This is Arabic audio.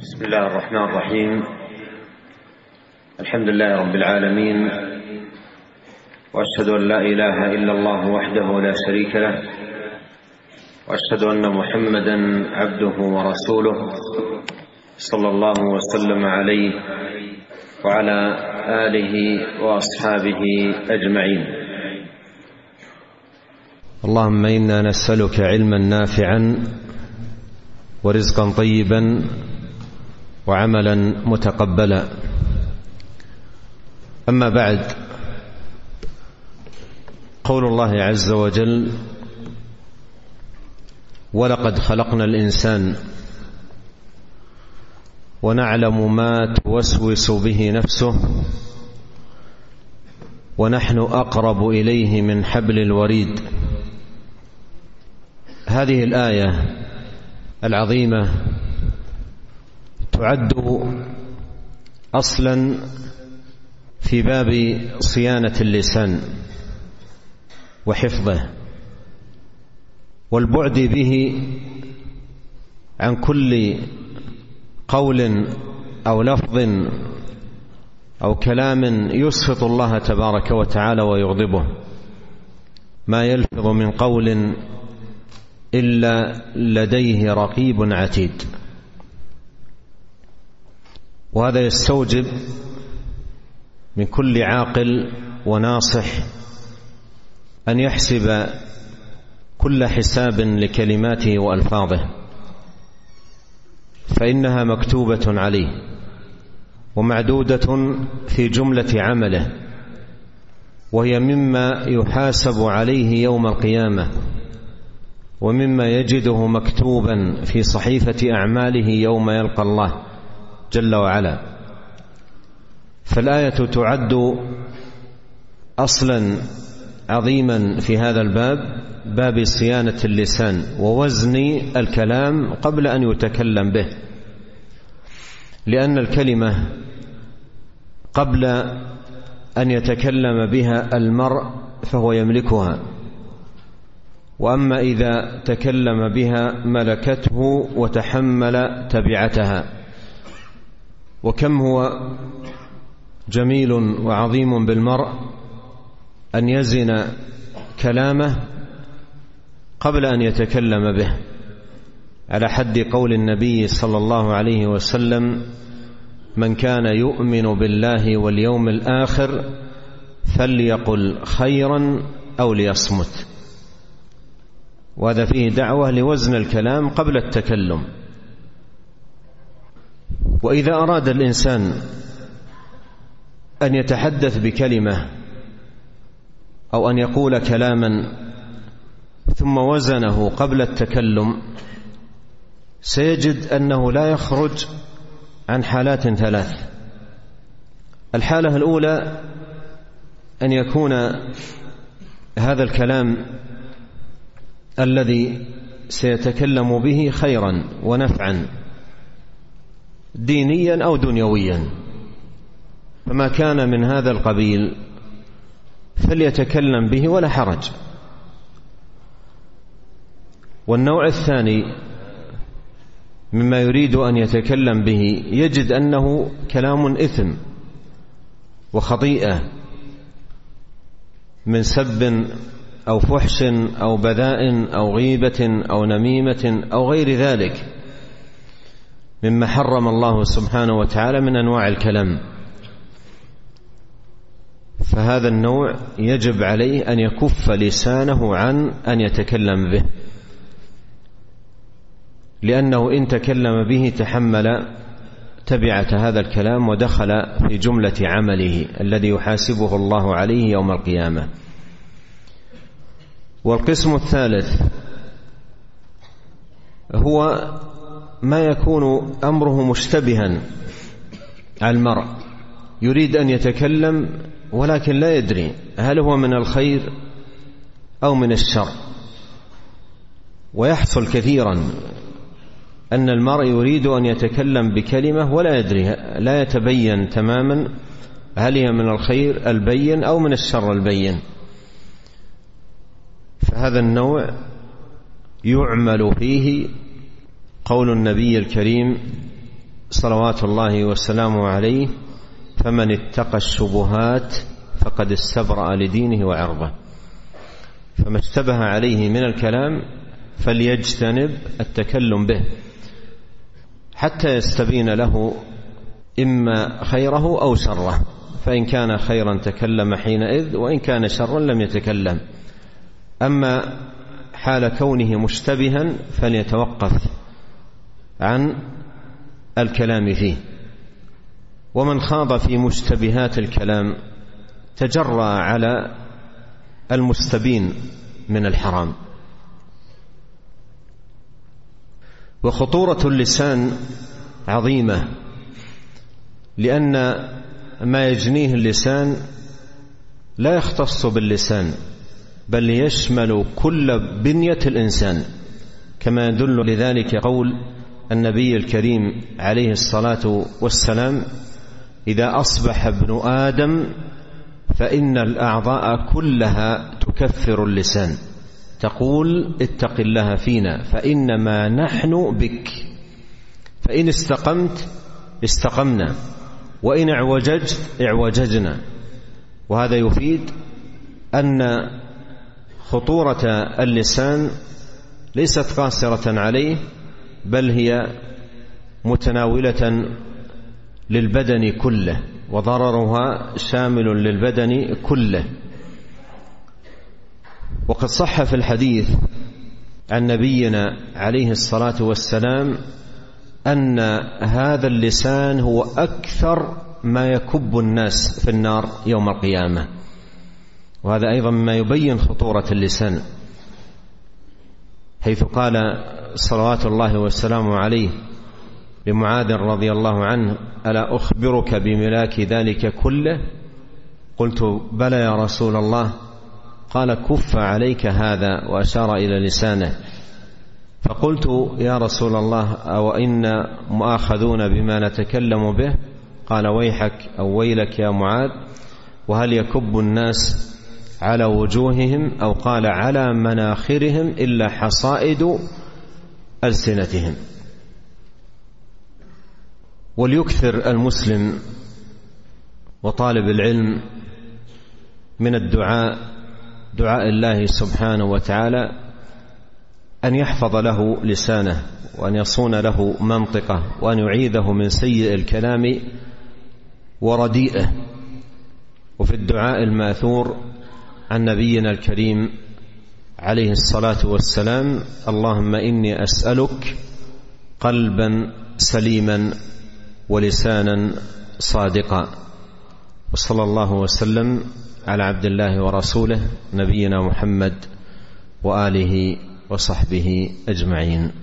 بسم الله الرحمن الرحيم. الحمد لله رب العالمين وأشهد أن لا إله إلا الله وحده لا شريك له وأشهد أن محمدا عبده ورسوله صلى الله وسلم عليه وعلى آله وأصحابه أجمعين. اللهم إنا نسألك علما نافعا ورزقا طيبا وعملا متقبلا. أما بعد قول الله عز وجل ولقد خلقنا الإنسان ونعلم ما توسوس به نفسه ونحن أقرب إليه من حبل الوريد. هذه الآية العظيمة تعد أصلا في باب صيانة اللسان وحفظه والبعد به عن كل قول أو لفظ أو كلام يسخط الله تبارك وتعالى ويغضبه. ما يلفظ من قول إلا لديه رقيب عتيد. وهذا يستوجب من كل عاقل وناصح أن يحسب كل حساب لكلماته وألفاظه فإنها مكتوبة عليه ومعدودة في جملة عمله وهي مما يحاسب عليه يوم القيامة ومما يجده مكتوبا في صحيفة أعماله يوم يلقى الله. جل وعلا. فالآية تعد أصلا عظيما في هذا الباب باب صيانة اللسان ووزن الكلام قبل أن يتكلم به. لأن الكلمة قبل أن يتكلم بها المرء فهو يملكها. وأما إذا تكلم بها ملكته وتحمل تبعتها. وكم هو جميل وعظيم بالمرء أن يزن كلامه قبل أن يتكلم به على حد قول النبي صلى الله عليه وسلم من كان يؤمن بالله واليوم الآخر فليقل خيرا أو ليصمت. وهذا فيه دعوة لوزن الكلام قبل التكلم. وإذا أراد الإنسان أن يتحدث بكلمة أو أن يقول كلاما ثم وزنه قبل التكلم سيجد أنه لا يخرج عن حالات ثلاث. الحالة الأولى أن يكون هذا الكلام الذي سيتكلم به خيرا ونفعا. دينيا أو دنيويا. فما كان من هذا القبيل فليتكلم به ولا حرج. والنوع الثاني مما يريد أن يتكلم به يجد أنه كلام إثم وخطيئة من سب أو فحش أو بذاء أو غيبة أو نميمة أو غير ذلك. مما حرم الله سبحانه وتعالى من أنواع الكلام. فهذا النوع يجب عليه أن يكف لسانه عن أن يتكلم به. لأنه إن تكلم به تحمل تبعة هذا الكلام ودخل في جملة عمله الذي يحاسبه الله عليه يوم القيامة. والقسم الثالث هو ما يكون أمره مشتبها على المرء. يريد أن يتكلم ولكن لا يدري هل هو من الخير أو من الشر. ويحصل كثيرا أن المرء يريد أن يتكلم بكلمة ولا يدري لا يتبين تماما هل هي من الخير البين أو من الشر البين. فهذا النوع يعمل فيه قول النبي الكريم صلوات الله وسلامه عليه فمن اتقى الشبهات فقد استبرأ لدينه وعرضه. فما اشتبه عليه من الكلام فليجتنب التكلم به حتى يستبين له إما خيره أو شره فإن كان خيرا تكلم حينئذ وإن كان شرا لم يتكلم. أما حال كونه مشتبها فليتوقف. عن الكلام فيه. ومن خاض في مشتبهات الكلام تجرى على المستبين من الحرام. وخطورة اللسان عظيمة لأن ما يجنيه اللسان لا يختص باللسان بل يشمل كل بنية الإنسان. كما يدل لذلك قول النبي الكريم عليه الصلاة والسلام إذا أصبح ابن آدم فإن الأعضاء كلها تكفر اللسان تقول اتق الله فينا فإنما نحن بك فإن استقمت استقمنا وإن اعوججت اعوججنا. وهذا يفيد أن خطورة اللسان ليست قاصرة عليه بل هي متناولة للبدن كله وضررها شامل للبدن كله. وقد صح في الحديث عن نبينا عليه الصلاة والسلام أن هذا اللسان هو أكثر ما يكب الناس في النار يوم القيامة. وهذا أيضا مما يبين خطورة اللسان. حيث قال صلوات الله والسلام عليه لمعاذ رضي الله عنه ألا أخبرك بملاك ذلك كله؟ قلت بلى يا رسول الله. قال كف عليك هذا وأشار إلى لسانه. فقلت يا رسول الله أو أنا مؤاخذون بما نتكلم به؟ قال ويحك أو ويلك يا معاذ وهل يكب الناس على وجوههم؟ أو قال على مناخرهم إلا حصائد ألسنتهم. وليكثر المسلم وطالب العلم من الدعاء دعاء الله سبحانه وتعالى أن يحفظ له لسانه وأن يصون له منطقه وأن يعيذه من سيء الكلام ورديئه. وفي الدعاء الماثور عن نبينا الكريم عليه الصلاة والسلام اللهم إني أسألك قلبا سليما ولسانا صادقا. وصلى الله وسلم على عبد الله ورسوله نبينا محمد وآله وصحبه أجمعين.